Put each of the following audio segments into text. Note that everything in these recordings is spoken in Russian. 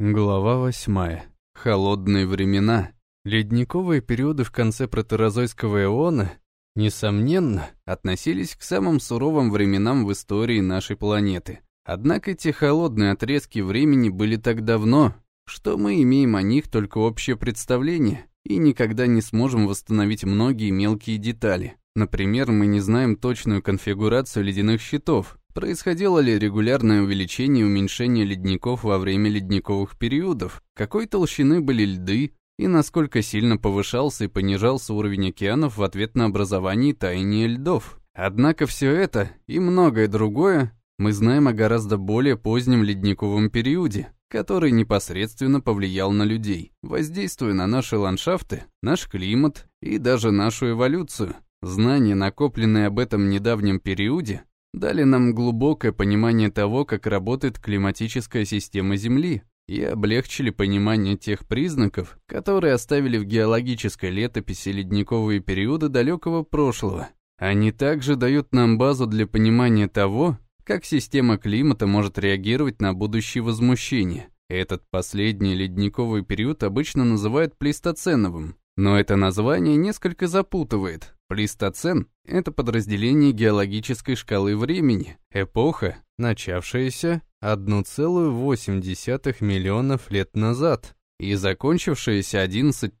Глава восьмая. Холодные времена. Ледниковые периоды в конце протерозойского эона, несомненно, относились к самым суровым временам в истории нашей планеты. Однако эти холодные отрезки времени были так давно, что мы имеем о них только общее представление и никогда не сможем восстановить многие мелкие детали. Например, мы не знаем точную конфигурацию ледяных щитов, Происходило ли регулярное увеличение и уменьшение ледников во время ледниковых периодов? Какой толщины были льды? И насколько сильно повышался и понижался уровень океанов в ответ на образование и таяние льдов? Однако все это и многое другое мы знаем о гораздо более позднем ледниковом периоде, который непосредственно повлиял на людей, воздействуя на наши ландшафты, наш климат и даже нашу эволюцию. Знания, накопленные об этом недавнем периоде, дали нам глубокое понимание того, как работает климатическая система Земли, и облегчили понимание тех признаков, которые оставили в геологической летописи ледниковые периоды далекого прошлого. Они также дают нам базу для понимания того, как система климата может реагировать на будущие возмущения. Этот последний ледниковый период обычно называют плейстоценовым, но это название несколько запутывает. Плейстоцен — это подразделение геологической шкалы времени, эпоха, начавшаяся 1,8 миллионов лет назад и закончившаяся 11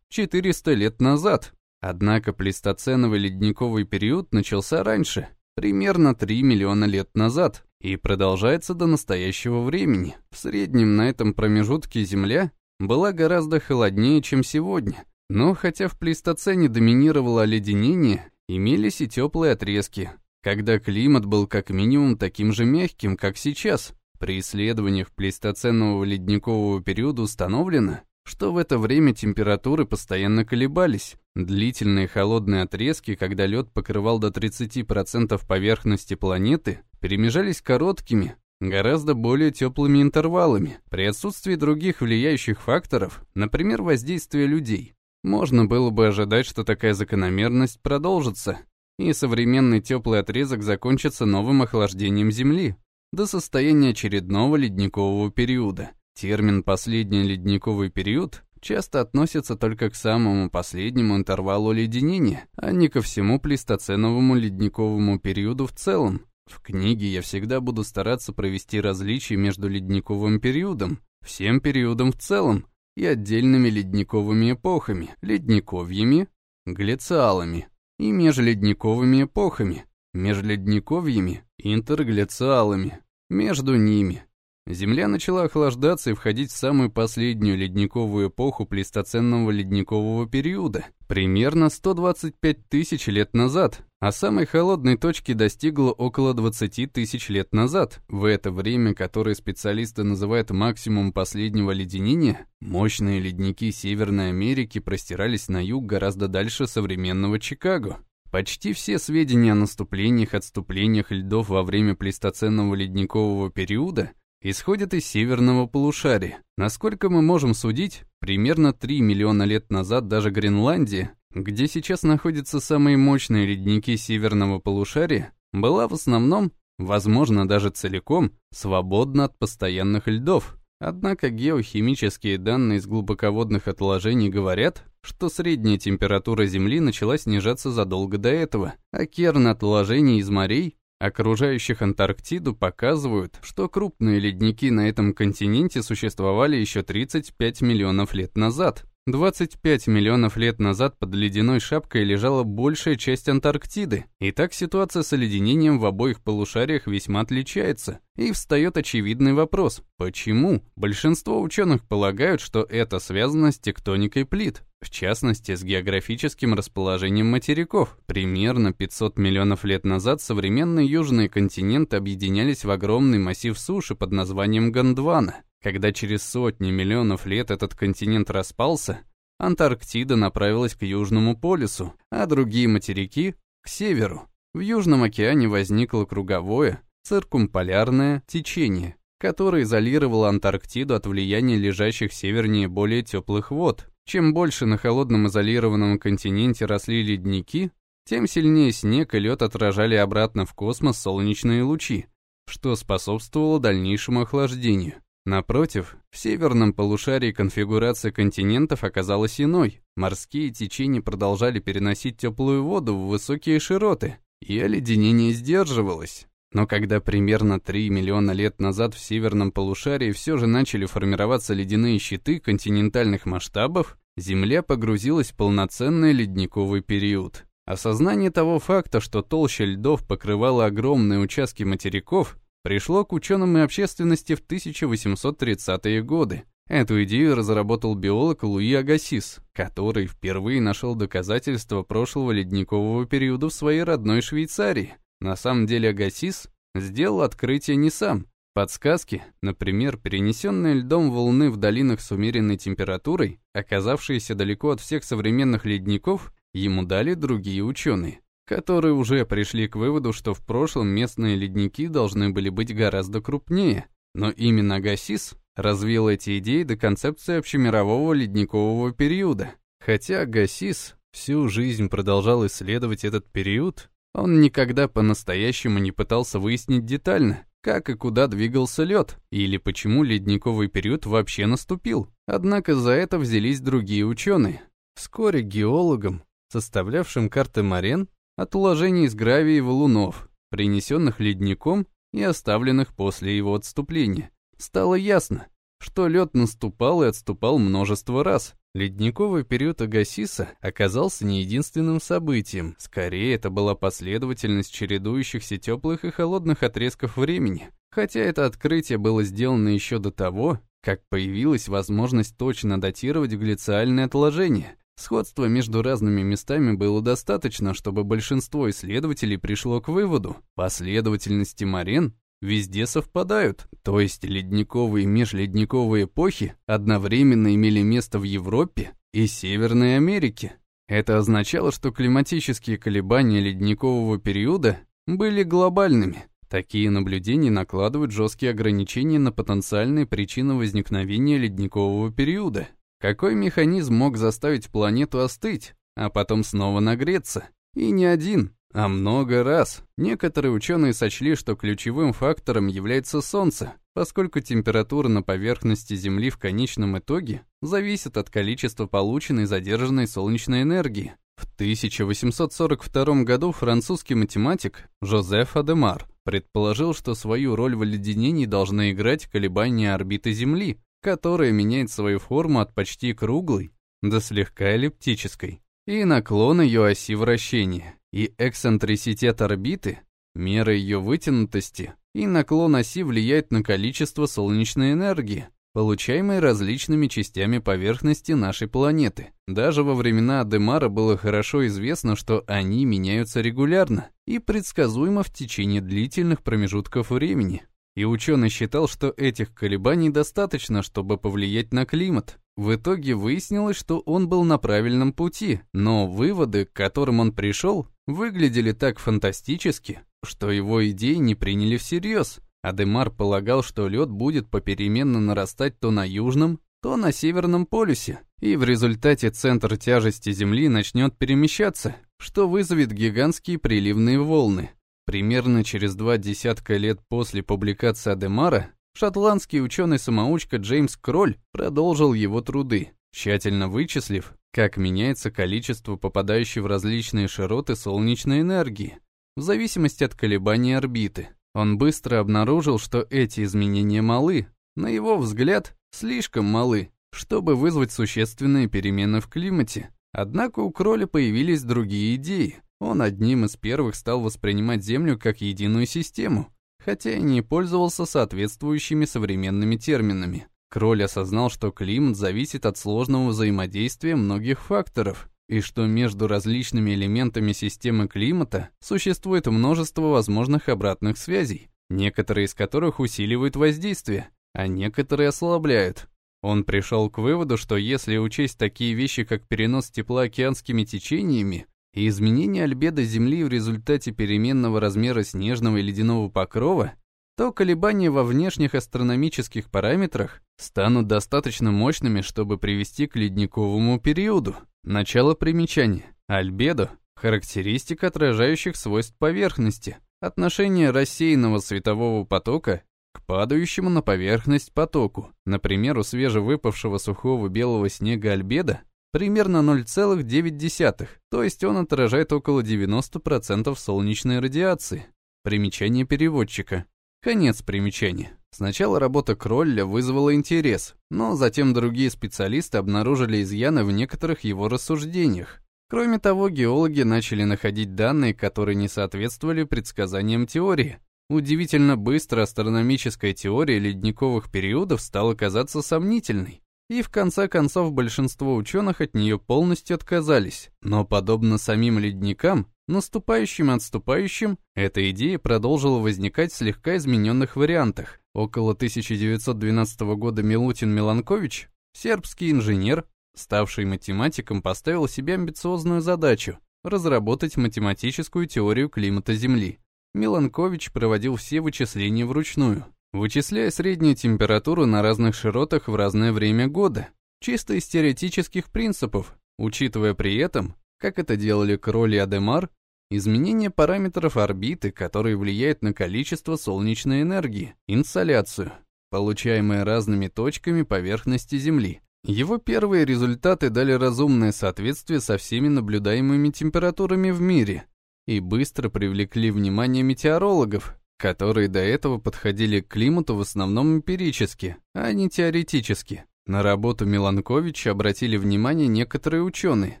400 лет назад. Однако плейстоценовый ледниковый период начался раньше, примерно 3 миллиона лет назад, и продолжается до настоящего времени. В среднем на этом промежутке Земля была гораздо холоднее, чем сегодня, но хотя в плейстоцене доминировало оледенение, имелись и теплые отрезки, когда климат был как минимум таким же мягким, как сейчас. При исследованиях плейстоценового ледникового периода установлено, что в это время температуры постоянно колебались. Длительные холодные отрезки, когда лед покрывал до 30% поверхности планеты, перемежались короткими, гораздо более теплыми интервалами, при отсутствии других влияющих факторов, например, воздействия людей. Можно было бы ожидать, что такая закономерность продолжится, и современный теплый отрезок закончится новым охлаждением Земли до состояния очередного ледникового периода. Термин «последний ледниковый период» часто относится только к самому последнему интервалу леденения, а не ко всему плейстоценовому ледниковому периоду в целом. В книге я всегда буду стараться провести различие между ледниковым периодом, всем периодом в целом, и отдельными ледниковыми эпохами, ледниковьями, глициалами и межледниковыми эпохами, межледниковьями, интерглициалами. Между ними Земля начала охлаждаться и входить в самую последнюю ледниковую эпоху плейстоценного ледникового периода, примерно 125 тысяч лет назад, а самой холодной точки достигла около 20 тысяч лет назад. В это время, которое специалисты называют максимум последнего леденения, мощные ледники Северной Америки простирались на юг гораздо дальше современного Чикаго. Почти все сведения о наступлениях, отступлениях льдов во время плейстоценного ледникового периода исходят из северного полушария. Насколько мы можем судить, примерно 3 миллиона лет назад даже Гренландия, где сейчас находятся самые мощные ледники северного полушария, была в основном, возможно даже целиком, свободна от постоянных льдов. Однако геохимические данные из глубоководных отложений говорят, что средняя температура Земли начала снижаться задолго до этого, а керн отложений из морей окружающих Антарктиду показывают, что крупные ледники на этом континенте существовали еще 35 миллионов лет назад. 25 миллионов лет назад под ледяной шапкой лежала большая часть Антарктиды. И так ситуация с оледенением в обоих полушариях весьма отличается. И встает очевидный вопрос, почему? Большинство ученых полагают, что это связано с тектоникой плит, в частности, с географическим расположением материков. Примерно 500 миллионов лет назад современные южные континенты объединялись в огромный массив суши под названием Гондвана. Когда через сотни миллионов лет этот континент распался, Антарктида направилась к Южному полюсу, а другие материки — к северу. В Южном океане возникло круговое, циркумполярное течение, которое изолировало Антарктиду от влияния лежащих севернее более теплых вод. Чем больше на холодном изолированном континенте росли ледники, тем сильнее снег и лед отражали обратно в космос солнечные лучи, что способствовало дальнейшему охлаждению. Напротив, в северном полушарии конфигурация континентов оказалась иной. Морские течения продолжали переносить теплую воду в высокие широты, и оледенение сдерживалось. Но когда примерно 3 миллиона лет назад в северном полушарии все же начали формироваться ледяные щиты континентальных масштабов, Земля погрузилась в полноценный ледниковый период. Осознание того факта, что толща льдов покрывала огромные участки материков, пришло к ученым и общественности в 1830-е годы. Эту идею разработал биолог Луи Агасис, который впервые нашел доказательства прошлого ледникового периода в своей родной Швейцарии. На самом деле Агасис сделал открытие не сам. Подсказки, например, перенесенные льдом волны в долинах с умеренной температурой, оказавшиеся далеко от всех современных ледников, ему дали другие ученые, которые уже пришли к выводу, что в прошлом местные ледники должны были быть гораздо крупнее. Но именно Агасис развил эти идеи до концепции общемирового ледникового периода. Хотя Агасис всю жизнь продолжал исследовать этот период, он никогда по-настоящему не пытался выяснить детально, как и куда двигался лед, или почему ледниковый период вообще наступил. Однако за это взялись другие ученые. Вскоре геологам, составлявшим карты морен, от уложений из гравия и валунов, принесенных ледником и оставленных после его отступления, стало ясно, что лед наступал и отступал множество раз, Ледниковый период Агасиса оказался не единственным событием. Скорее, это была последовательность чередующихся теплых и холодных отрезков времени. Хотя это открытие было сделано еще до того, как появилась возможность точно датировать глициальные отложения. Сходства между разными местами было достаточно, чтобы большинство исследователей пришло к выводу, последовательности морен везде совпадают, то есть ледниковые и межледниковые эпохи одновременно имели место в Европе и Северной Америке. Это означало, что климатические колебания ледникового периода были глобальными. Такие наблюдения накладывают жесткие ограничения на потенциальные причины возникновения ледникового периода. Какой механизм мог заставить планету остыть, а потом снова нагреться? И не один. А много раз. Некоторые ученые сочли, что ключевым фактором является Солнце, поскольку температура на поверхности Земли в конечном итоге зависит от количества полученной задержанной солнечной энергии. В 1842 году французский математик Жозеф Адемар предположил, что свою роль в оледенении должны играть колебания орбиты Земли, которая меняет свою форму от почти круглой до слегка эллиптической, и наклон ее оси вращения и эксцентриситет орбиты, мера ее вытянутости и наклон оси влияет на количество солнечной энергии, получаемой различными частями поверхности нашей планеты. Даже во времена Адемара было хорошо известно, что они меняются регулярно и предсказуемо в течение длительных промежутков времени. И ученый считал, что этих колебаний достаточно, чтобы повлиять на климат. В итоге выяснилось, что он был на правильном пути, но выводы, к которым он пришел, выглядели так фантастически, что его идеи не приняли всерьез. Адемар полагал, что лед будет попеременно нарастать то на южном, то на северном полюсе, и в результате центр тяжести Земли начнет перемещаться, что вызовет гигантские приливные волны. Примерно через два десятка лет после публикации Адемара шотландский ученый-самоучка Джеймс Кроль продолжил его труды, тщательно вычислив, как меняется количество попадающей в различные широты солнечной энергии, в зависимости от колебаний орбиты. Он быстро обнаружил, что эти изменения малы, на его взгляд, слишком малы, чтобы вызвать существенные перемены в климате. Однако у Кроля появились другие идеи. Он одним из первых стал воспринимать Землю как единую систему, хотя и не пользовался соответствующими современными терминами. Кроль осознал, что климат зависит от сложного взаимодействия многих факторов, и что между различными элементами системы климата существует множество возможных обратных связей, некоторые из которых усиливают воздействие, а некоторые ослабляют. Он пришел к выводу, что если учесть такие вещи, как перенос тепла океанскими течениями и изменение альбедо Земли в результате переменного размера снежного и ледяного покрова, то колебания во внешних астрономических параметрах станут достаточно мощными, чтобы привести к ледниковому периоду. Начало примечания. Альбедо – характеристика отражающих свойств поверхности, отношение рассеянного светового потока к падающему на поверхность потоку. Например, у свежевыпавшего сухого белого снега альбедо примерно 0,9, то есть он отражает около 90% солнечной радиации. Примечание переводчика. Конец примечания. Сначала работа Кролля вызвала интерес, но затем другие специалисты обнаружили изъяны в некоторых его рассуждениях. Кроме того, геологи начали находить данные, которые не соответствовали предсказаниям теории. Удивительно быстро астрономическая теория ледниковых периодов стала казаться сомнительной, и в конце концов большинство ученых от нее полностью отказались. Но подобно самим ледникам, наступающим и отступающим, эта идея продолжила возникать в слегка измененных вариантах. Около 1912 года Милутин Миланкович, сербский инженер, ставший математиком, поставил себе амбициозную задачу – разработать математическую теорию климата Земли. Миланкович проводил все вычисления вручную, вычисляя среднюю температуру на разных широтах в разное время года, чисто из теоретических принципов, учитывая при этом, как это делали Кроль и Адемар, изменение параметров орбиты, которые влияют на количество солнечной энергии, инсоляцию, получаемое разными точками поверхности Земли. Его первые результаты дали разумное соответствие со всеми наблюдаемыми температурами в мире и быстро привлекли внимание метеорологов, которые до этого подходили к климату в основном эмпирически, а не теоретически. На работу Миланковича обратили внимание некоторые ученые,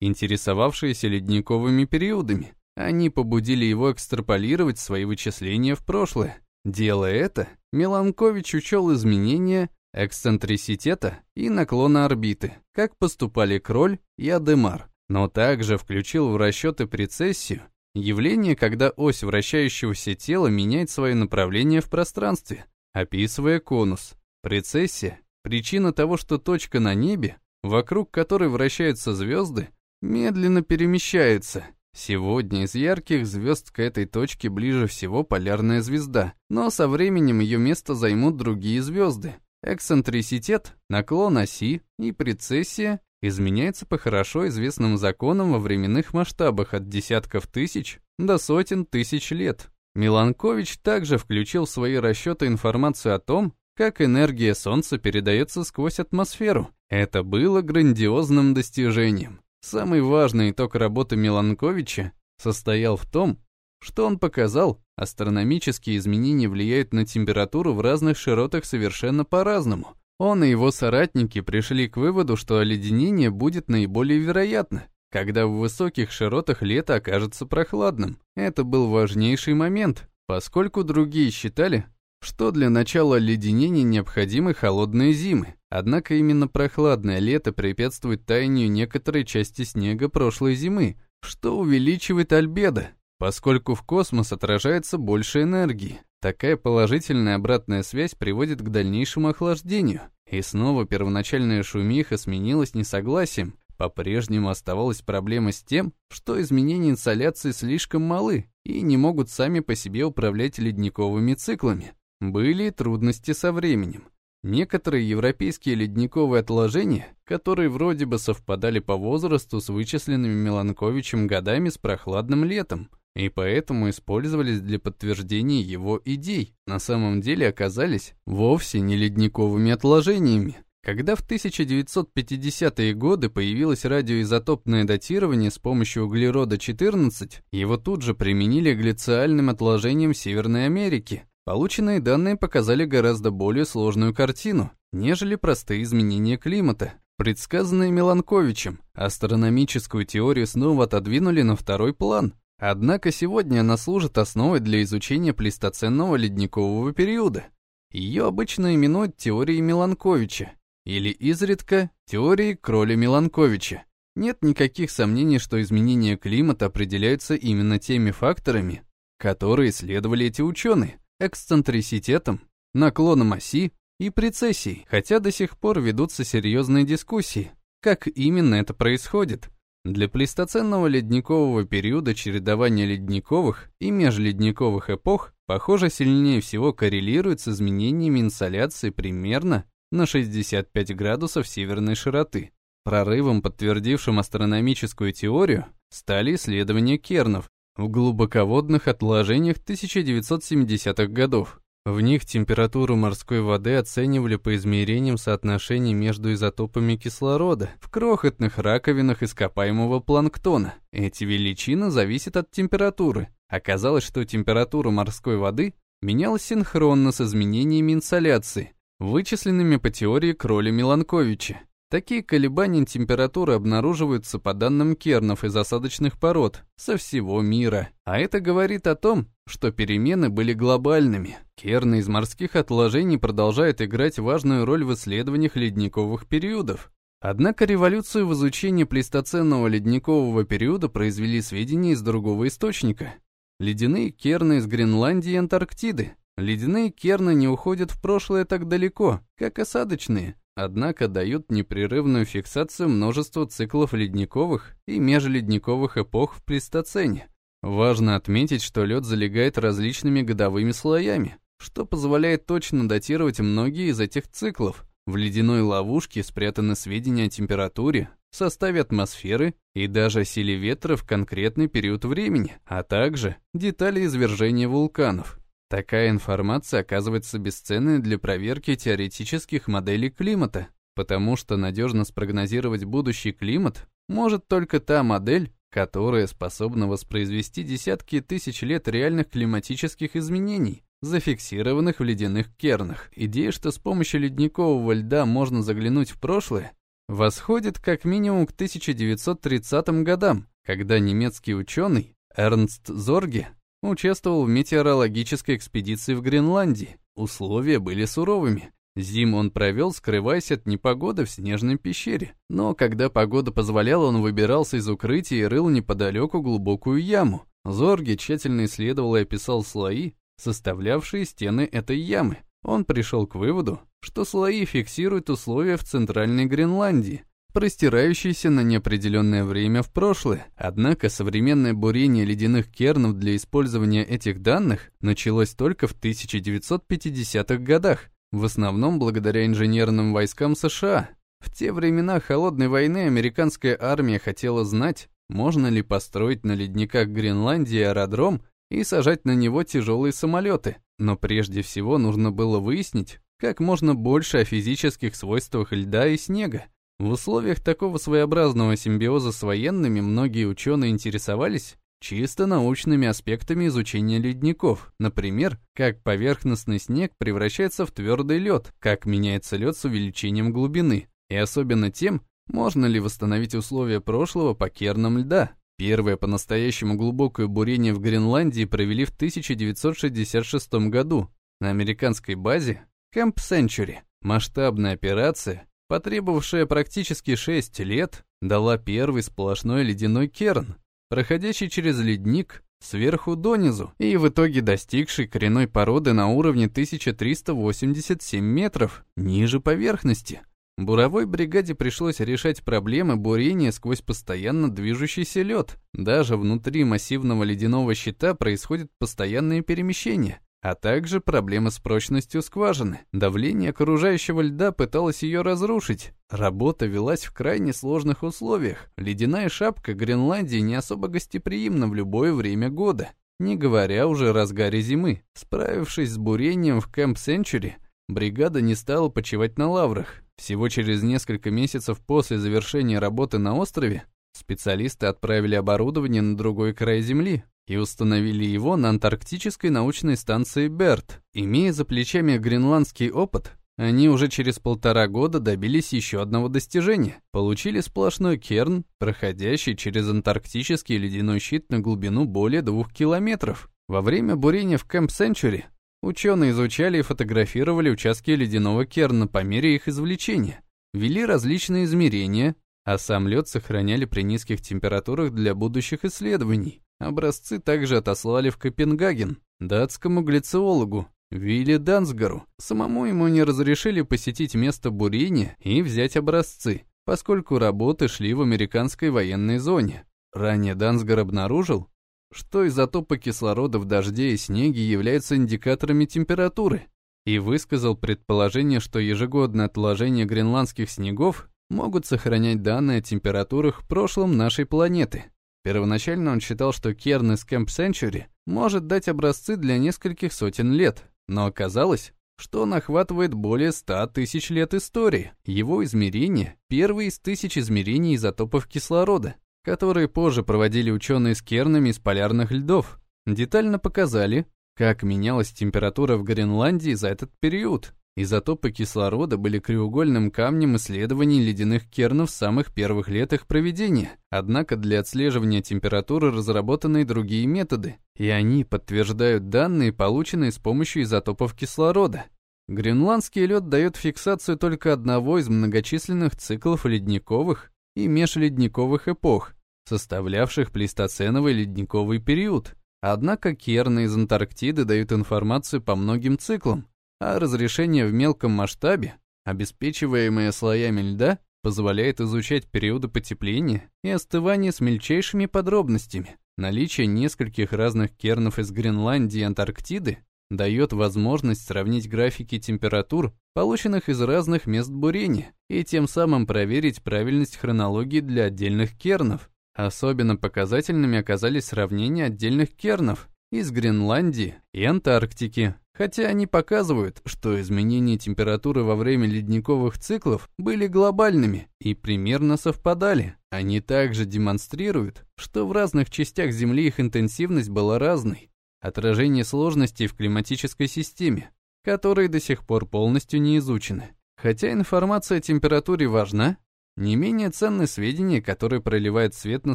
интересовавшиеся ледниковыми периодами. Они побудили его экстраполировать свои вычисления в прошлое. Делая это, Миланкович учел изменения эксцентриситета и наклона орбиты, как поступали Кроль и Адемар, но также включил в расчеты прецессию Явление, когда ось вращающегося тела меняет свое направление в пространстве, описывая конус. Прецессия – причина того, что точка на небе, вокруг которой вращаются звезды, медленно перемещается. Сегодня из ярких звезд к этой точке ближе всего полярная звезда, но со временем ее место займут другие звезды. Эксцентриситет, наклон оси и прецессия изменяется по хорошо известным законам во временных масштабах от десятков тысяч до сотен тысяч лет. Миланкович также включил в свои расчеты информацию о том, как энергия Солнца передается сквозь атмосферу. Это было грандиозным достижением. Самый важный итог работы Миланковича состоял в том, что он показал, астрономические изменения влияют на температуру в разных широтах совершенно по-разному – он и его соратники пришли к выводу, что оледенение будет наиболее вероятно, когда в высоких широтах лето окажется прохладным. Это был важнейший момент, поскольку другие считали, что для начала оледенения необходимы холодные зимы. Однако именно прохладное лето препятствует таянию некоторой части снега прошлой зимы, что увеличивает альбедо, поскольку в космос отражается больше энергии. Такая положительная обратная связь приводит к дальнейшему охлаждению. И снова первоначальная шумиха сменилась несогласием. По-прежнему оставалась проблема с тем, что изменения инсоляции слишком малы и не могут сами по себе управлять ледниковыми циклами. Были трудности со временем. Некоторые европейские ледниковые отложения, которые вроде бы совпадали по возрасту с вычисленными Меланковичем годами с прохладным летом, и поэтому использовались для подтверждения его идей, на самом деле оказались вовсе не ледниковыми отложениями. Когда в 1950-е годы появилось радиоизотопное датирование с помощью углерода-14, его тут же применили к глициальным отложениям Северной Америки. Полученные данные показали гораздо более сложную картину, нежели простые изменения климата, предсказанные Меланковичем. Астрономическую теорию снова отодвинули на второй план, Однако сегодня она служит основой для изучения плейстоценного ледникового периода. Ее обычно именуют теорией Миланковича или изредка теорией Кроля-Миланковича. Нет никаких сомнений, что изменения климата определяются именно теми факторами, которые исследовали эти ученые – эксцентриситетом, наклоном оси и прецессией, хотя до сих пор ведутся серьезные дискуссии, как именно это происходит. Для плейстоценного ледникового периода чередование ледниковых и межледниковых эпох, похоже, сильнее всего коррелирует с изменениями инсоляции примерно на 65 градусов северной широты. Прорывом, подтвердившим астрономическую теорию, стали исследования кернов в глубоководных отложениях 1970-х годов. В них температуру морской воды оценивали по измерениям соотношений между изотопами кислорода в крохотных раковинах ископаемого планктона. Эти величины зависят от температуры. Оказалось, что температура морской воды менялась синхронно с изменениями инсоляции, вычисленными по теории Кроля-Миланковича. Такие колебания температуры обнаруживаются по данным кернов из осадочных пород со всего мира. А это говорит о том, что перемены были глобальными. Керны из морских отложений продолжают играть важную роль в исследованиях ледниковых периодов. Однако революцию в изучении плейстоценного ледникового периода произвели сведения из другого источника. Ледяные керны из Гренландии и Антарктиды. Ледяные керны не уходят в прошлое так далеко, как осадочные, однако дают непрерывную фиксацию множества циклов ледниковых и межледниковых эпох в плейстоцене. Важно отметить, что лед залегает различными годовыми слоями, что позволяет точно датировать многие из этих циклов. В ледяной ловушке спрятаны сведения о температуре, составе атмосферы и даже силе ветра в конкретный период времени, а также детали извержения вулканов. Такая информация оказывается бесценной для проверки теоретических моделей климата, потому что надежно спрогнозировать будущий климат может только та модель, которая способна воспроизвести десятки тысяч лет реальных климатических изменений, зафиксированных в ледяных кернах. Идея, что с помощью ледникового льда можно заглянуть в прошлое, восходит как минимум к 1930 годам, когда немецкий ученый Эрнст Зорге Участвовал в метеорологической экспедиции в Гренландии. Условия были суровыми. Зим он провел, скрываясь от непогоды в снежной пещере. Но когда погода позволяла, он выбирался из укрытия и рыл неподалеку глубокую яму. Зорги тщательно исследовал и описал слои, составлявшие стены этой ямы. Он пришел к выводу, что слои фиксируют условия в Центральной Гренландии, простирающийся на неопределенное время в прошлое. Однако современное бурение ледяных кернов для использования этих данных началось только в 1950-х годах, в основном благодаря инженерным войскам США. В те времена холодной войны американская армия хотела знать, можно ли построить на ледниках Гренландии аэродром и сажать на него тяжелые самолеты. Но прежде всего нужно было выяснить, как можно больше о физических свойствах льда и снега. В условиях такого своеобразного симбиоза с военными многие ученые интересовались чисто научными аспектами изучения ледников. Например, как поверхностный снег превращается в твердый лед, как меняется лед с увеличением глубины, и особенно тем, можно ли восстановить условия прошлого по кернам льда. Первое по-настоящему глубокое бурение в Гренландии провели в 1966 году на американской базе Camp Century. Масштабная операция, потребовавшая практически 6 лет, дала первый сплошной ледяной керн, проходящий через ледник сверху донизу и в итоге достигший коренной породы на уровне 1387 метров ниже поверхности. Буровой бригаде пришлось решать проблемы бурения сквозь постоянно движущийся лед. Даже внутри массивного ледяного щита происходят постоянные перемещения а также проблемы с прочностью скважины. Давление окружающего льда пыталось ее разрушить. Работа велась в крайне сложных условиях. Ледяная шапка Гренландии не особо гостеприимна в любое время года, не говоря уже о разгаре зимы. Справившись с бурением в Кэмп Сенчури, бригада не стала почивать на лаврах. Всего через несколько месяцев после завершения работы на острове специалисты отправили оборудование на другой край Земли, и установили его на антарктической научной станции Берт. Имея за плечами гренландский опыт, они уже через полтора года добились еще одного достижения. Получили сплошной керн, проходящий через антарктический ледяной щит на глубину более двух километров. Во время бурения в Кэмп Сенчури ученые изучали и фотографировали участки ледяного керна по мере их извлечения, вели различные измерения, а сам лед сохраняли при низких температурах для будущих исследований. Образцы также отослали в Копенгаген, датскому глициологу Вилли Дансгару. Самому ему не разрешили посетить место бурения и взять образцы, поскольку работы шли в американской военной зоне. Ранее Дансгар обнаружил, что изотопы кислорода в дожде и снеге являются индикаторами температуры, и высказал предположение, что ежегодное отложение гренландских снегов могут сохранять данные о температурах в прошлом нашей планеты. Первоначально он считал, что Керн из Camp Century может дать образцы для нескольких сотен лет, но оказалось, что он охватывает более 100 тысяч лет истории. Его измерения – первые из тысяч измерений изотопов кислорода, которые позже проводили ученые с кернами из полярных льдов, детально показали, как менялась температура в Гренландии за этот период. Изотопы кислорода были краеугольным камнем исследований ледяных кернов самых первых лет их проведения. Однако для отслеживания температуры разработаны и другие методы, и они подтверждают данные, полученные с помощью изотопов кислорода. Гренландский лед дает фиксацию только одного из многочисленных циклов ледниковых и межледниковых эпох, составлявших плейстоценовый ледниковый период. Однако керны из Антарктиды дают информацию по многим циклам, а разрешение в мелком масштабе, обеспечиваемое слоями льда, позволяет изучать периоды потепления и остывания с мельчайшими подробностями. Наличие нескольких разных кернов из Гренландии и Антарктиды дает возможность сравнить графики температур, полученных из разных мест бурения, и тем самым проверить правильность хронологии для отдельных кернов. Особенно показательными оказались сравнения отдельных кернов из Гренландии и Антарктики, хотя они показывают, что изменения температуры во время ледниковых циклов были глобальными и примерно совпадали. Они также демонстрируют, что в разных частях Земли их интенсивность была разной. Отражение сложностей в климатической системе, которые до сих пор полностью не изучены. Хотя информация о температуре важна, не менее ценны сведения, которые проливают свет на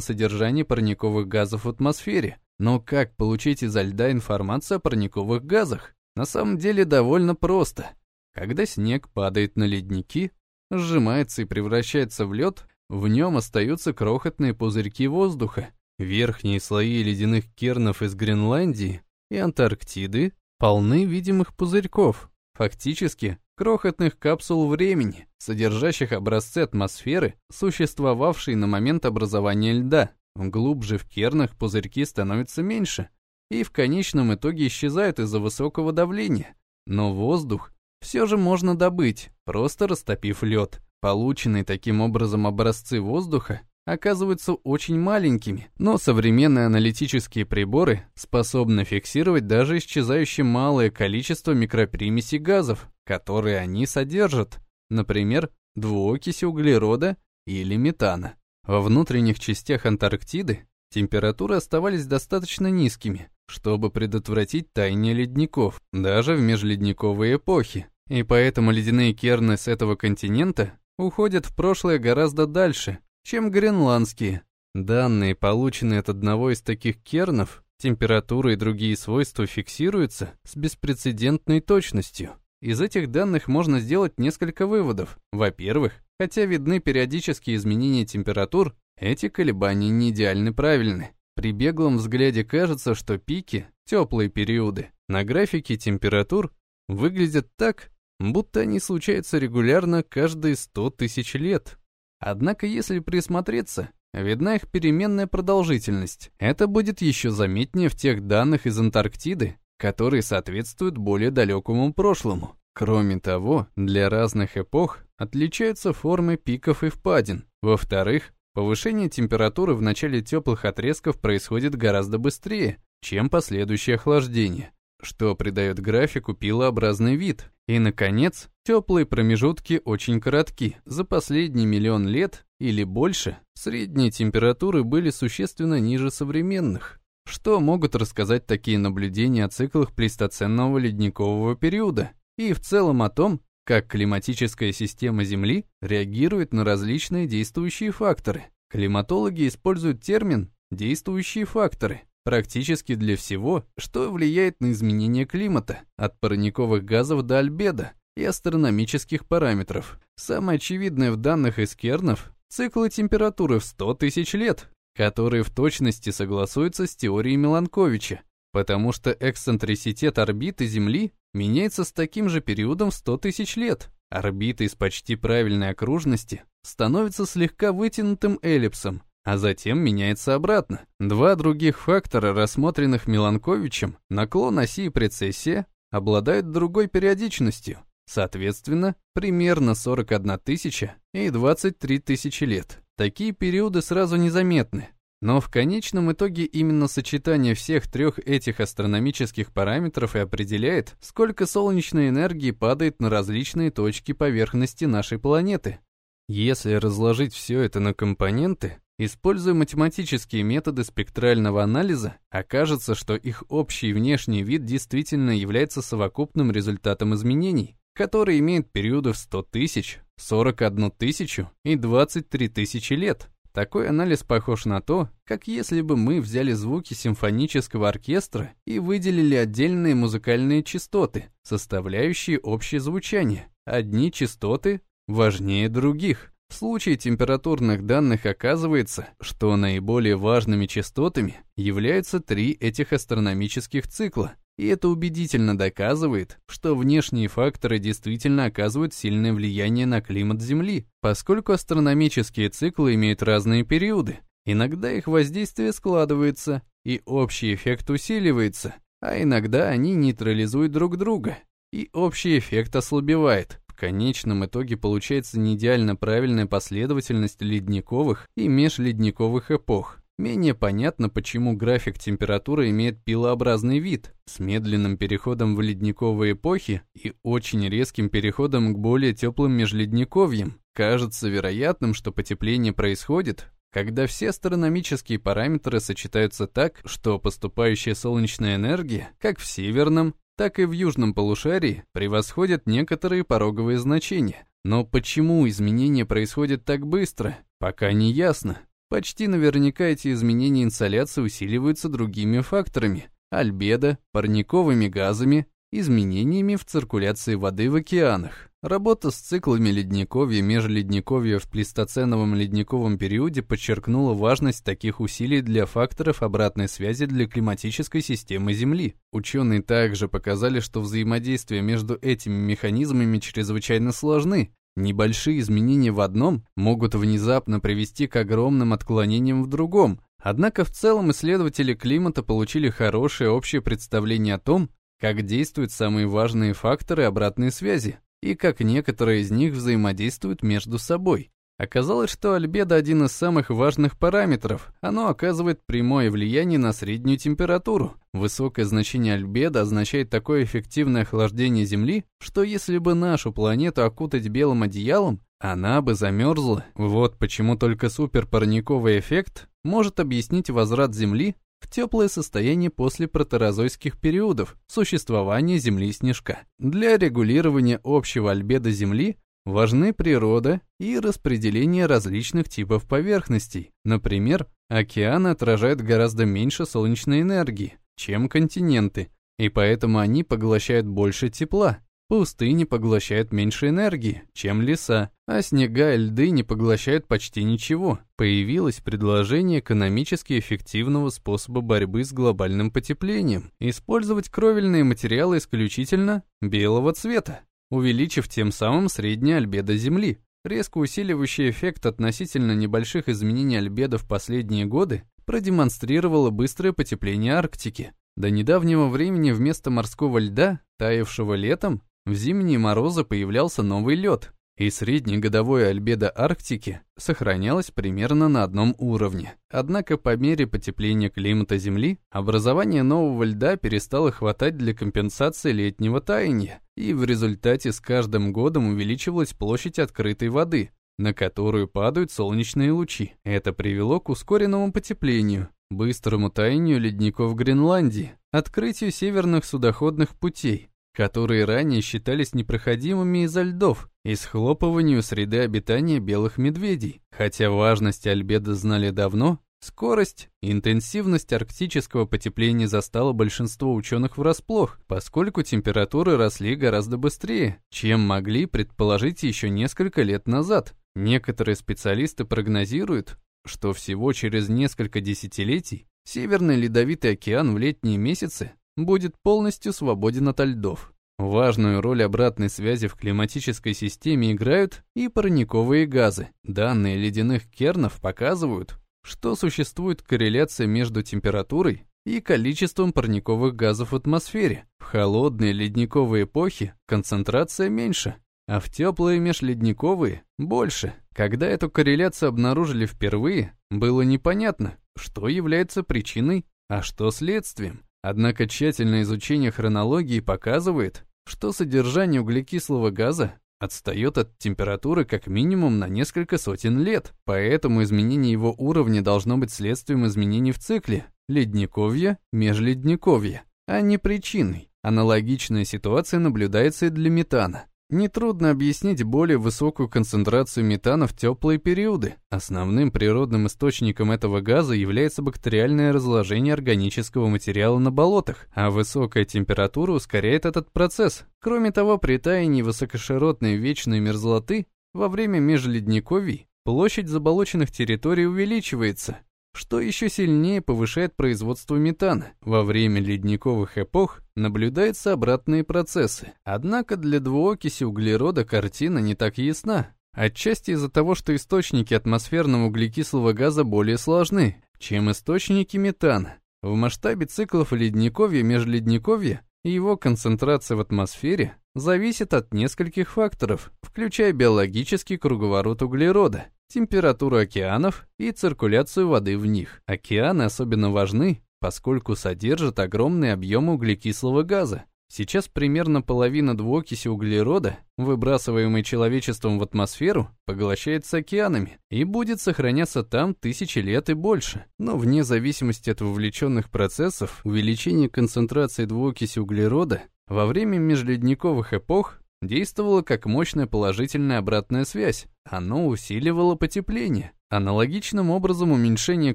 содержание парниковых газов в атмосфере. Но как получить изо льда информацию о парниковых газах? На самом деле довольно просто. Когда снег падает на ледники, сжимается и превращается в лед, в нем остаются крохотные пузырьки воздуха. Верхние слои ледяных кернов из Гренландии и Антарктиды полны видимых пузырьков, фактически крохотных капсул времени, содержащих образцы атмосферы, существовавшие на момент образования льда. Глубже в кернах пузырьки становятся меньше и в конечном итоге исчезают из-за высокого давления. Но воздух все же можно добыть, просто растопив лед. Полученные таким образом образцы воздуха оказываются очень маленькими, но современные аналитические приборы способны фиксировать даже исчезающее малое количество микропримесей газов, которые они содержат, например, двуокиси углерода или метана. Во внутренних частях Антарктиды температуры оставались достаточно низкими, чтобы предотвратить таяние ледников, даже в межледниковые эпохи. И поэтому ледяные керны с этого континента уходят в прошлое гораздо дальше, чем гренландские. Данные, полученные от одного из таких кернов, температура и другие свойства фиксируются с беспрецедентной точностью. Из этих данных можно сделать несколько выводов. Во-первых, хотя видны периодические изменения температур, эти колебания не идеально правильны. При беглом взгляде кажется, что пики, теплые периоды, на графике температур выглядят так, будто они случаются регулярно каждые 100 тысяч лет. Однако, если присмотреться, видна их переменная продолжительность. Это будет еще заметнее в тех данных из Антарктиды, которые соответствуют более далекому прошлому. Кроме того, для разных эпох отличаются формы пиков и впадин. Во-вторых, повышение температуры в начале теплых отрезков происходит гораздо быстрее, чем последующее охлаждение, что придает графику пилообразный вид. И, наконец, теплые промежутки очень коротки. За последний миллион лет или больше средние температуры были существенно ниже современных. Что могут рассказать такие наблюдения о циклах плейстоценного ледникового периода и в целом о том, как климатическая система Земли реагирует на различные действующие факторы. Климатологи используют термин «действующие факторы» практически для всего, что влияет на изменение климата, от парниковых газов до альбедо и астрономических параметров. Самое очевидное в данных из Кернов – циклы температуры в 100 тысяч лет, которые в точности согласуются с теорией Меланковича, потому что эксцентриситет орбиты Земли меняется с таким же периодом в 100 тысяч лет. Орбита из почти правильной окружности становится слегка вытянутым эллипсом, а затем меняется обратно. Два других фактора, рассмотренных Меланковичем, наклон оси и прецессия, обладают другой периодичностью, соответственно, примерно 41 тысяча и 23 тысячи лет. Такие периоды сразу незаметны, Но в конечном итоге именно сочетание всех трех этих астрономических параметров и определяет, сколько солнечной энергии падает на различные точки поверхности нашей планеты. Если разложить все это на компоненты, используя математические методы спектрального анализа, окажется, что их общий внешний вид действительно является совокупным результатом изменений, которые имеют периоды в 100 тысяч, 41 тысячу и 23 тысячи лет. Такой анализ похож на то, как если бы мы взяли звуки симфонического оркестра и выделили отдельные музыкальные частоты, составляющие общее звучание. Одни частоты важнее других. В случае температурных данных оказывается, что наиболее важными частотами являются три этих астрономических цикла, и это убедительно доказывает, что внешние факторы действительно оказывают сильное влияние на климат Земли, поскольку астрономические циклы имеют разные периоды. Иногда их воздействие складывается, и общий эффект усиливается, а иногда они нейтрализуют друг друга, и общий эффект ослабевает. В конечном итоге получается не идеально правильная последовательность ледниковых и межледниковых эпох. Менее понятно, почему график температуры имеет пилообразный вид, с медленным переходом в ледниковые эпохи и очень резким переходом к более теплым межледниковьям. Кажется вероятным, что потепление происходит, когда все астрономические параметры сочетаются так, что поступающая солнечная энергия, как в северном, так и в южном полушарии, превосходит некоторые пороговые значения. Но почему изменения происходят так быстро, пока не ясно. Почти наверняка эти изменения инсоляции усиливаются другими факторами – альбедо, парниковыми газами, изменениями в циркуляции воды в океанах. Работа с циклами ледниковья и межледниковья в плейстоценовом ледниковом периоде подчеркнула важность таких усилий для факторов обратной связи для климатической системы Земли. Ученые также показали, что взаимодействие между этими механизмами чрезвычайно сложны, Небольшие изменения в одном могут внезапно привести к огромным отклонениям в другом, однако в целом исследователи климата получили хорошее общее представление о том, как действуют самые важные факторы обратной связи и как некоторые из них взаимодействуют между собой. Оказалось, что альбедо один из самых важных параметров. Оно оказывает прямое влияние на среднюю температуру. Высокое значение альбедо означает такое эффективное охлаждение Земли, что если бы нашу планету окутать белым одеялом, она бы замерзла. Вот почему только суперпарниковый эффект может объяснить возврат Земли в теплое состояние после протерозойских периодов существования Земли-снежка. Для регулирования общего альбедо Земли Важны природа и распределение различных типов поверхностей. Например, океаны отражают гораздо меньше солнечной энергии, чем континенты, и поэтому они поглощают больше тепла. Пустыни поглощают меньше энергии, чем леса, а снега и льды не поглощают почти ничего. Появилось предложение экономически эффективного способа борьбы с глобальным потеплением – использовать кровельные материалы исключительно белого цвета увеличив тем самым среднее альбедо Земли. Резко усиливающий эффект относительно небольших изменений альбедо в последние годы продемонстрировало быстрое потепление Арктики. До недавнего времени вместо морского льда, таявшего летом, в зимние морозы появлялся новый лед, и среднегодовое альбедо Арктики сохранялось примерно на одном уровне. Однако по мере потепления климата Земли образование нового льда перестало хватать для компенсации летнего таяния, и в результате с каждым годом увеличивалась площадь открытой воды, на которую падают солнечные лучи. Это привело к ускоренному потеплению, быстрому таянию ледников Гренландии, открытию северных судоходных путей, которые ранее считались непроходимыми из-за льдов, и схлопыванию среды обитания белых медведей. Хотя важность альбедо знали давно, скорость и интенсивность арктического потепления застала большинство ученых врасплох, поскольку температуры росли гораздо быстрее, чем могли предположить еще несколько лет назад. Некоторые специалисты прогнозируют, что всего через несколько десятилетий Северный Ледовитый океан в летние месяцы будет полностью свободен от льдов. Важную роль обратной связи в климатической системе играют и парниковые газы. Данные ледяных кернов показывают, что существует корреляция между температурой и количеством парниковых газов в атмосфере. В холодные ледниковые эпохи концентрация меньше, а в теплые межледниковые – больше. Когда эту корреляцию обнаружили впервые, было непонятно, что является причиной, а что следствием. Однако тщательное изучение хронологии показывает, что содержание углекислого газа отстает от температуры как минимум на несколько сотен лет, поэтому изменение его уровня должно быть следствием изменений в цикле ледниковья, межледниковья, а не причиной. Аналогичная ситуация наблюдается и для метана. Нетрудно объяснить более высокую концентрацию метана в теплые периоды. Основным природным источником этого газа является бактериальное разложение органического материала на болотах, а высокая температура ускоряет этот процесс. Кроме того, при таянии высокоширотной вечной мерзлоты во время межледниковий площадь заболоченных территорий увеличивается, что еще сильнее повышает производство метана. Во время ледниковых эпох наблюдаются обратные процессы. Однако для двуокиси углерода картина не так ясна. Отчасти из-за того, что источники атмосферного углекислого газа более сложны, чем источники метана. В масштабе циклов ледниковья межледниковья и его концентрация в атмосфере зависит от нескольких факторов, включая биологический круговорот углерода, температуру океанов и циркуляцию воды в них. Океаны особенно важны, поскольку содержат огромные объемы углекислого газа. Сейчас примерно половина двуокиси углерода, выбрасываемой человечеством в атмосферу, поглощается океанами и будет сохраняться там тысячи лет и больше. Но вне зависимости от вовлеченных процессов, увеличение концентрации двуокиси углерода во время межледниковых эпох действовало как мощная положительная обратная связь. Оно усиливало потепление. Аналогичным образом уменьшение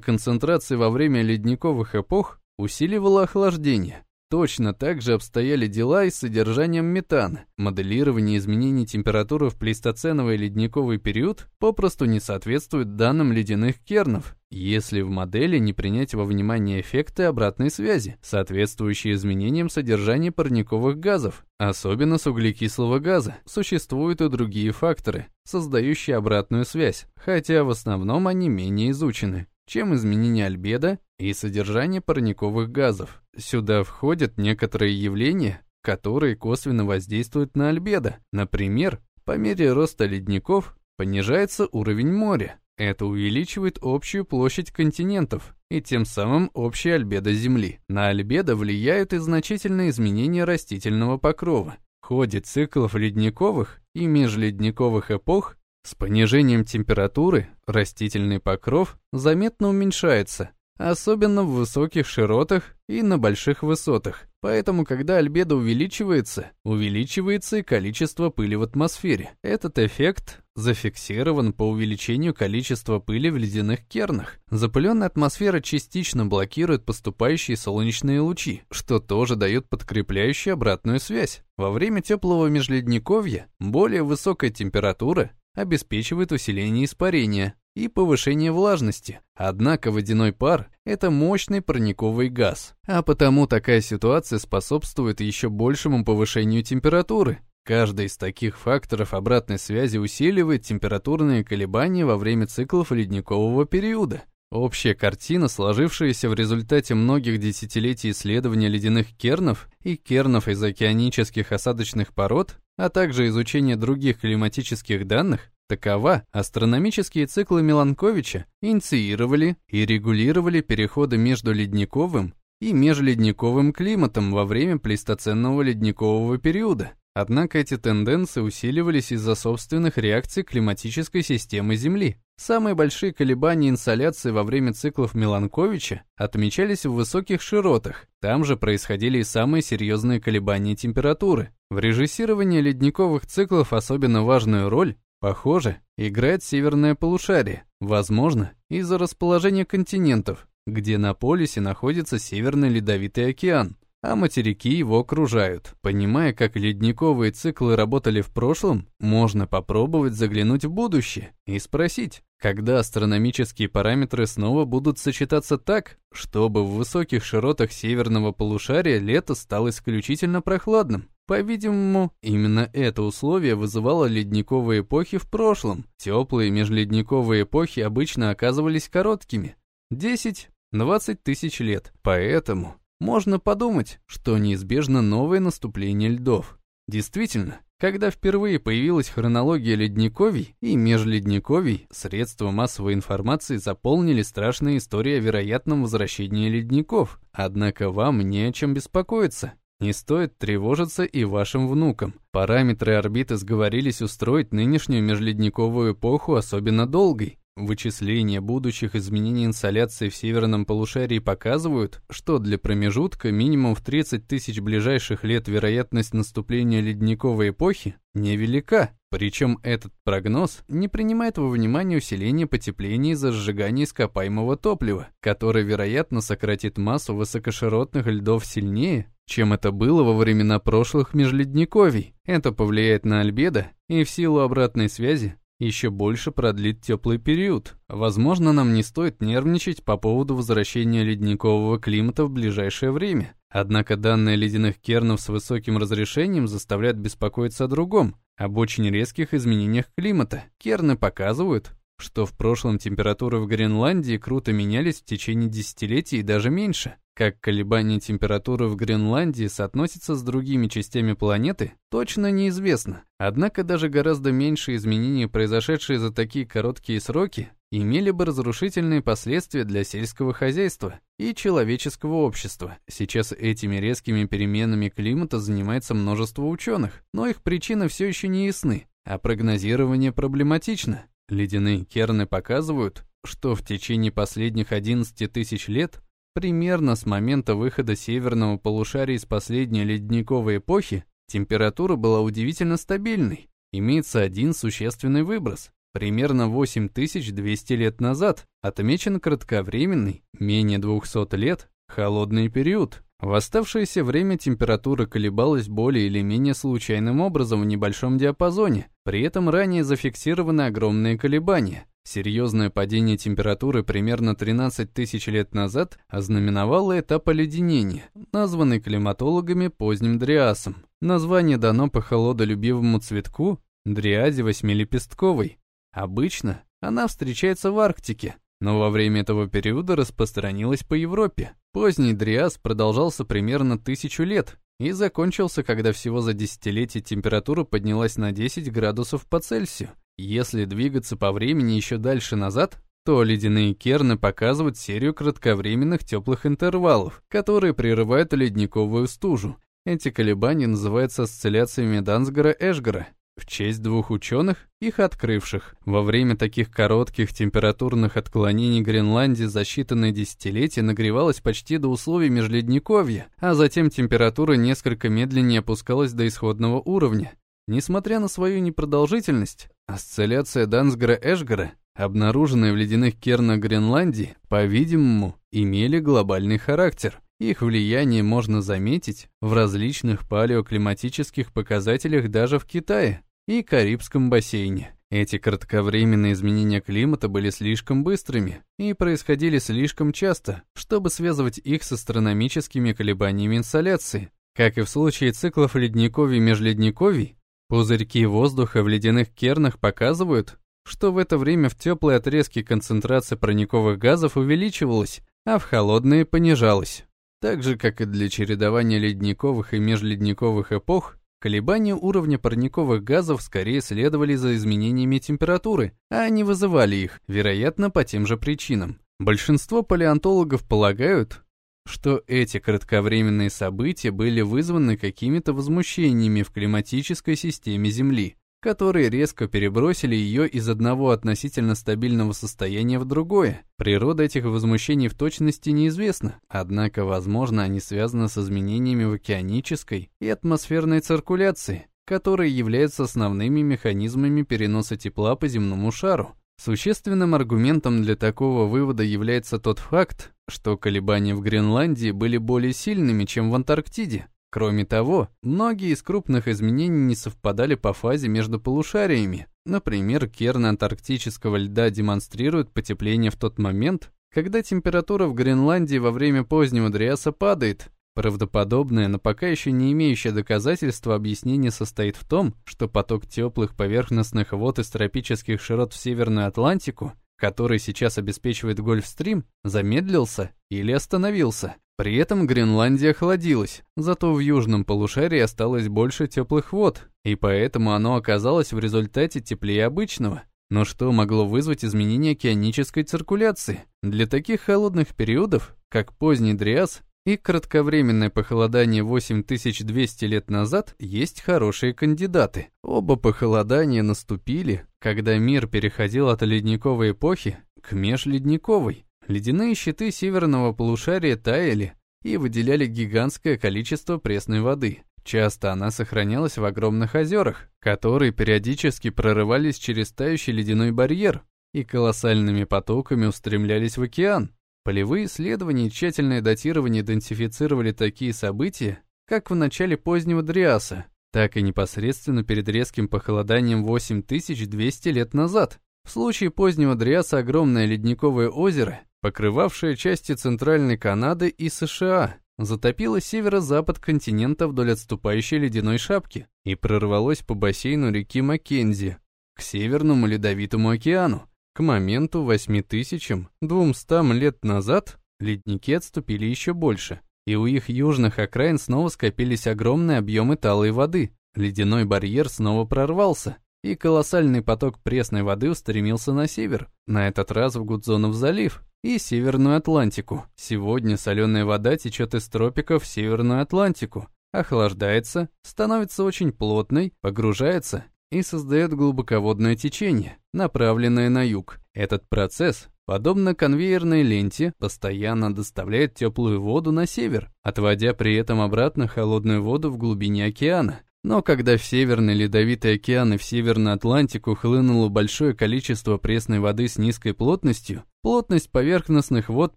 концентрации во время ледниковых эпох усиливало охлаждение. Точно так же обстояли дела и с содержанием метана. Моделирование изменений температуры в плейстоценовый ледниковый период попросту не соответствует данным ледяных кернов, если в модели не принять во внимание эффекты обратной связи, соответствующие изменениям содержания парниковых газов, особенно с углекислого газа. Существуют и другие факторы, создающие обратную связь, хотя в основном они менее изучены чем изменение альбедо и содержание парниковых газов. Сюда входят некоторые явления, которые косвенно воздействуют на альбедо. Например, по мере роста ледников понижается уровень моря. Это увеличивает общую площадь континентов и тем самым общее альбедо Земли. На альбедо влияют и значительные изменения растительного покрова. В ходе циклов ледниковых и межледниковых эпох с понижением температуры растительный покров заметно уменьшается, особенно в высоких широтах и на больших высотах. Поэтому, когда альбедо увеличивается, увеличивается и количество пыли в атмосфере. Этот эффект зафиксирован по увеличению количества пыли в ледяных кернах. Запыленная атмосфера частично блокирует поступающие солнечные лучи, что тоже дает подкрепляющую обратную связь. Во время теплого межледниковья более высокая температура обеспечивает усиление испарения и повышение влажности. Однако водяной пар – это мощный парниковый газ, а потому такая ситуация способствует еще большему повышению температуры. Каждый из таких факторов обратной связи усиливает температурные колебания во время циклов ледникового периода. Общая картина, сложившаяся в результате многих десятилетий исследования ледяных кернов и кернов из океанических осадочных пород, а также изучения других климатических данных, такова, астрономические циклы Миланковича инициировали и регулировали переходы между ледниковым и межледниковым климатом во время плейстоценного ледникового периода. Однако эти тенденции усиливались из-за собственных реакций климатической системы Земли. Самые большие колебания инсоляции во время циклов Миланковича отмечались в высоких широтах. Там же происходили и самые серьезные колебания температуры. В режиссировании ледниковых циклов особенно важную роль, похоже, играет северное полушарие, возможно, из-за расположения континентов, где на полюсе находится Северный Ледовитый океан а материки его окружают. Понимая, как ледниковые циклы работали в прошлом, можно попробовать заглянуть в будущее и спросить, когда астрономические параметры снова будут сочетаться так, чтобы в высоких широтах северного полушария лето стало исключительно прохладным. По-видимому, именно это условие вызывало ледниковые эпохи в прошлом. Теплые межледниковые эпохи обычно оказывались короткими – 10-20 тысяч лет. Поэтому можно подумать, что неизбежно новое наступление льдов. Действительно, Когда впервые появилась хронология ледниковий и межледниковий, средства массовой информации заполнили страшные истории о вероятном возвращении ледников. Однако вам не о чем беспокоиться. Не стоит тревожиться и вашим внукам. Параметры орбиты сговорились устроить нынешнюю межледниковую эпоху особенно долгой. Вычисления будущих изменений инсоляции в северном полушарии показывают, что для промежутка минимум в 30 тысяч ближайших лет вероятность наступления ледниковой эпохи невелика. Причем этот прогноз не принимает во внимание усиление потепления из-за сжигания ископаемого топлива, которое, вероятно, сократит массу высокоширотных льдов сильнее, чем это было во времена прошлых межледниковий. Это повлияет на альбедо и в силу обратной связи еще больше продлит теплый период. Возможно, нам не стоит нервничать по поводу возвращения ледникового климата в ближайшее время. Однако данные ледяных кернов с высоким разрешением заставляют беспокоиться о другом, об очень резких изменениях климата. Керны показывают, что в прошлом температуры в Гренландии круто менялись в течение десятилетий и даже меньше. Как колебания температуры в Гренландии соотносятся с другими частями планеты, точно неизвестно. Однако даже гораздо меньшие изменения, произошедшие за такие короткие сроки, имели бы разрушительные последствия для сельского хозяйства и человеческого общества. Сейчас этими резкими переменами климата занимается множество ученых, но их причины все еще не ясны, а прогнозирование проблематично. Ледяные керны показывают, что в течение последних 11 тысяч лет Примерно с момента выхода северного полушария из последней ледниковой эпохи температура была удивительно стабильной. Имеется один существенный выброс. Примерно 8200 лет назад отмечен кратковременный, менее 200 лет, холодный период. В оставшееся время температура колебалась более или менее случайным образом в небольшом диапазоне, при этом ранее зафиксированы огромные колебания. Серьезное падение температуры примерно 13 тысяч лет назад ознаменовало этап оледенения, названный климатологами поздним дриасом. Название дано по холодолюбивому цветку дриаде восьмилепестковой. Обычно она встречается в Арктике, но во время этого периода распространилась по Европе. Поздний дриас продолжался примерно тысячу лет и закончился, когда всего за десятилетие температура поднялась на 10 градусов по Цельсию, если двигаться по времени еще дальше назад, то ледяные керны показывают серию кратковременных теплых интервалов, которые прерывают ледниковую стужу. Эти колебания называются осцилляциями Дансгара-Эшгара, в честь двух ученых, их открывших. Во время таких коротких температурных отклонений Гренландии за считанные десятилетия нагревалась почти до условий межледниковья, а затем температура несколько медленнее опускалась до исходного уровня. Несмотря на свою непродолжительность, осцилляция Дансгара-Эшгара, обнаруженная в ледяных кернах Гренландии, по-видимому, имели глобальный характер. Их влияние можно заметить в различных палеоклиматических показателях даже в Китае и Карибском бассейне. Эти кратковременные изменения климата были слишком быстрыми и происходили слишком часто, чтобы связывать их с астрономическими колебаниями инсоляции. Как и в случае циклов ледниковий межледниковий, Пузырьки воздуха в ледяных кернах показывают, что в это время в теплые отрезки концентрация парниковых газов увеличивалась, а в холодные понижалась. Так же, как и для чередования ледниковых и межледниковых эпох, колебания уровня парниковых газов скорее следовали за изменениями температуры, а не вызывали их, вероятно, по тем же причинам. Большинство палеонтологов полагают, что эти кратковременные события были вызваны какими-то возмущениями в климатической системе Земли, которые резко перебросили ее из одного относительно стабильного состояния в другое. Природа этих возмущений в точности неизвестна, однако, возможно, они связаны с изменениями в океанической и атмосферной циркуляции, которые являются основными механизмами переноса тепла по земному шару. Существенным аргументом для такого вывода является тот факт, что колебания в Гренландии были более сильными, чем в Антарктиде. Кроме того, многие из крупных изменений не совпадали по фазе между полушариями. Например, керны антарктического льда демонстрируют потепление в тот момент, когда температура в Гренландии во время позднего Дриаса падает, Правдоподобное, но пока еще не имеющее доказательства объяснение состоит в том, что поток теплых поверхностных вод из тропических широт в Северную Атлантику, который сейчас обеспечивает Гольфстрим, замедлился или остановился. При этом Гренландия охладилась, зато в южном полушарии осталось больше теплых вод, и поэтому оно оказалось в результате теплее обычного. Но что могло вызвать изменение океанической циркуляции? Для таких холодных периодов, как поздний Дриас и кратковременное похолодание 8200 лет назад, есть хорошие кандидаты. Оба похолодания наступили, когда мир переходил от ледниковой эпохи к межледниковой. Ледяные щиты северного полушария таяли и выделяли гигантское количество пресной воды. Часто она сохранялась в огромных озерах, которые периодически прорывались через тающий ледяной барьер и колоссальными потоками устремлялись в океан. Полевые исследования и тщательное датирование идентифицировали такие события, как в начале позднего Дриаса, так и непосредственно перед резким похолоданием 8200 лет назад. В случае позднего Дриаса огромное ледниковое озеро покрывавшая части Центральной Канады и США, затопило северо-запад континента вдоль отступающей ледяной шапки и прорвалось по бассейну реки Маккензи к Северному Ледовитому океану. К моменту 8200 лет назад ледники отступили еще больше, и у их южных окраин снова скопились огромные объемы талой воды. Ледяной барьер снова прорвался, и колоссальный поток пресной воды устремился на север, на этот раз в Гудзонов залив, и Северную Атлантику. Сегодня соленая вода течет из тропиков в Северную Атлантику, охлаждается, становится очень плотной, погружается и создает глубоководное течение, направленное на юг. Этот процесс, подобно конвейерной ленте, постоянно доставляет теплую воду на север, отводя при этом обратно холодную воду в глубине океана. Но когда в Северный Ледовитый океан и в Северную Атлантику хлынуло большое количество пресной воды с низкой плотностью, плотность поверхностных вод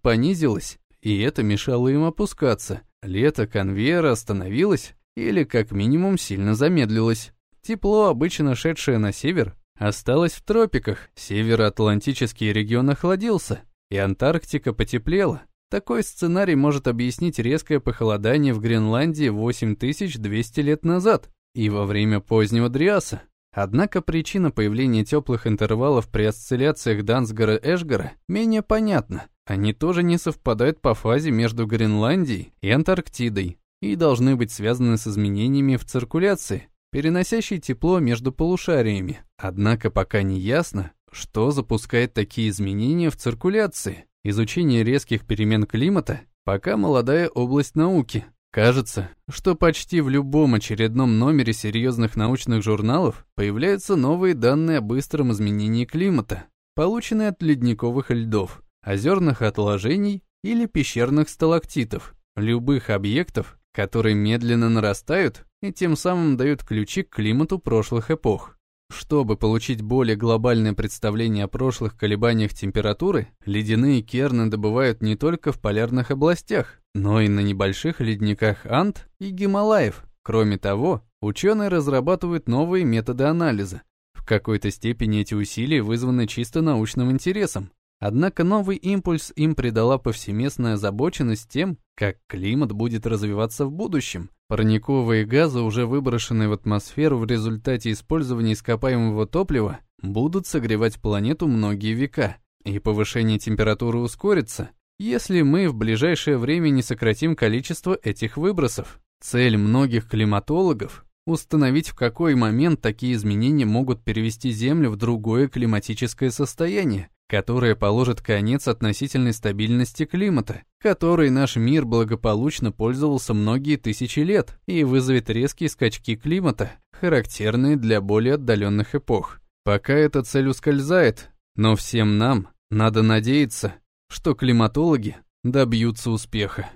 понизилась, и это мешало им опускаться. Лето конвейера остановилось или как минимум сильно замедлилось. Тепло, обычно шедшее на север, осталось в тропиках, североатлантический регион охладился, и Антарктика потеплела. Такой сценарий может объяснить резкое похолодание в Гренландии 8200 лет назад, и во время позднего Дриаса. Однако причина появления теплых интервалов при осцилляциях Дансгара-Эшгара менее понятна. Они тоже не совпадают по фазе между Гренландией и Антарктидой и должны быть связаны с изменениями в циркуляции, переносящей тепло между полушариями. Однако пока не ясно, что запускает такие изменения в циркуляции. Изучение резких перемен климата пока молодая область науки, Кажется, что почти в любом очередном номере серьезных научных журналов появляются новые данные о быстром изменении климата, полученные от ледниковых льдов, озерных отложений или пещерных сталактитов, любых объектов, которые медленно нарастают и тем самым дают ключи к климату прошлых эпох. Чтобы получить более глобальное представление о прошлых колебаниях температуры, ледяные керны добывают не только в полярных областях, но и на небольших ледниках Анд и Гималаев. Кроме того, ученые разрабатывают новые методы анализа. В какой-то степени эти усилия вызваны чисто научным интересом. Однако новый импульс им придала повсеместная озабоченность тем, как климат будет развиваться в будущем. Парниковые газы, уже выброшенные в атмосферу в результате использования ископаемого топлива, будут согревать планету многие века, и повышение температуры ускорится, если мы в ближайшее время не сократим количество этих выбросов. Цель многих климатологов – установить, в какой момент такие изменения могут перевести Землю в другое климатическое состояние, которое положит конец относительной стабильности климата, которой наш мир благополучно пользовался многие тысячи лет и вызовет резкие скачки климата, характерные для более отдаленных эпох. Пока эта цель ускользает, но всем нам надо надеяться, что климатологи добьются успеха.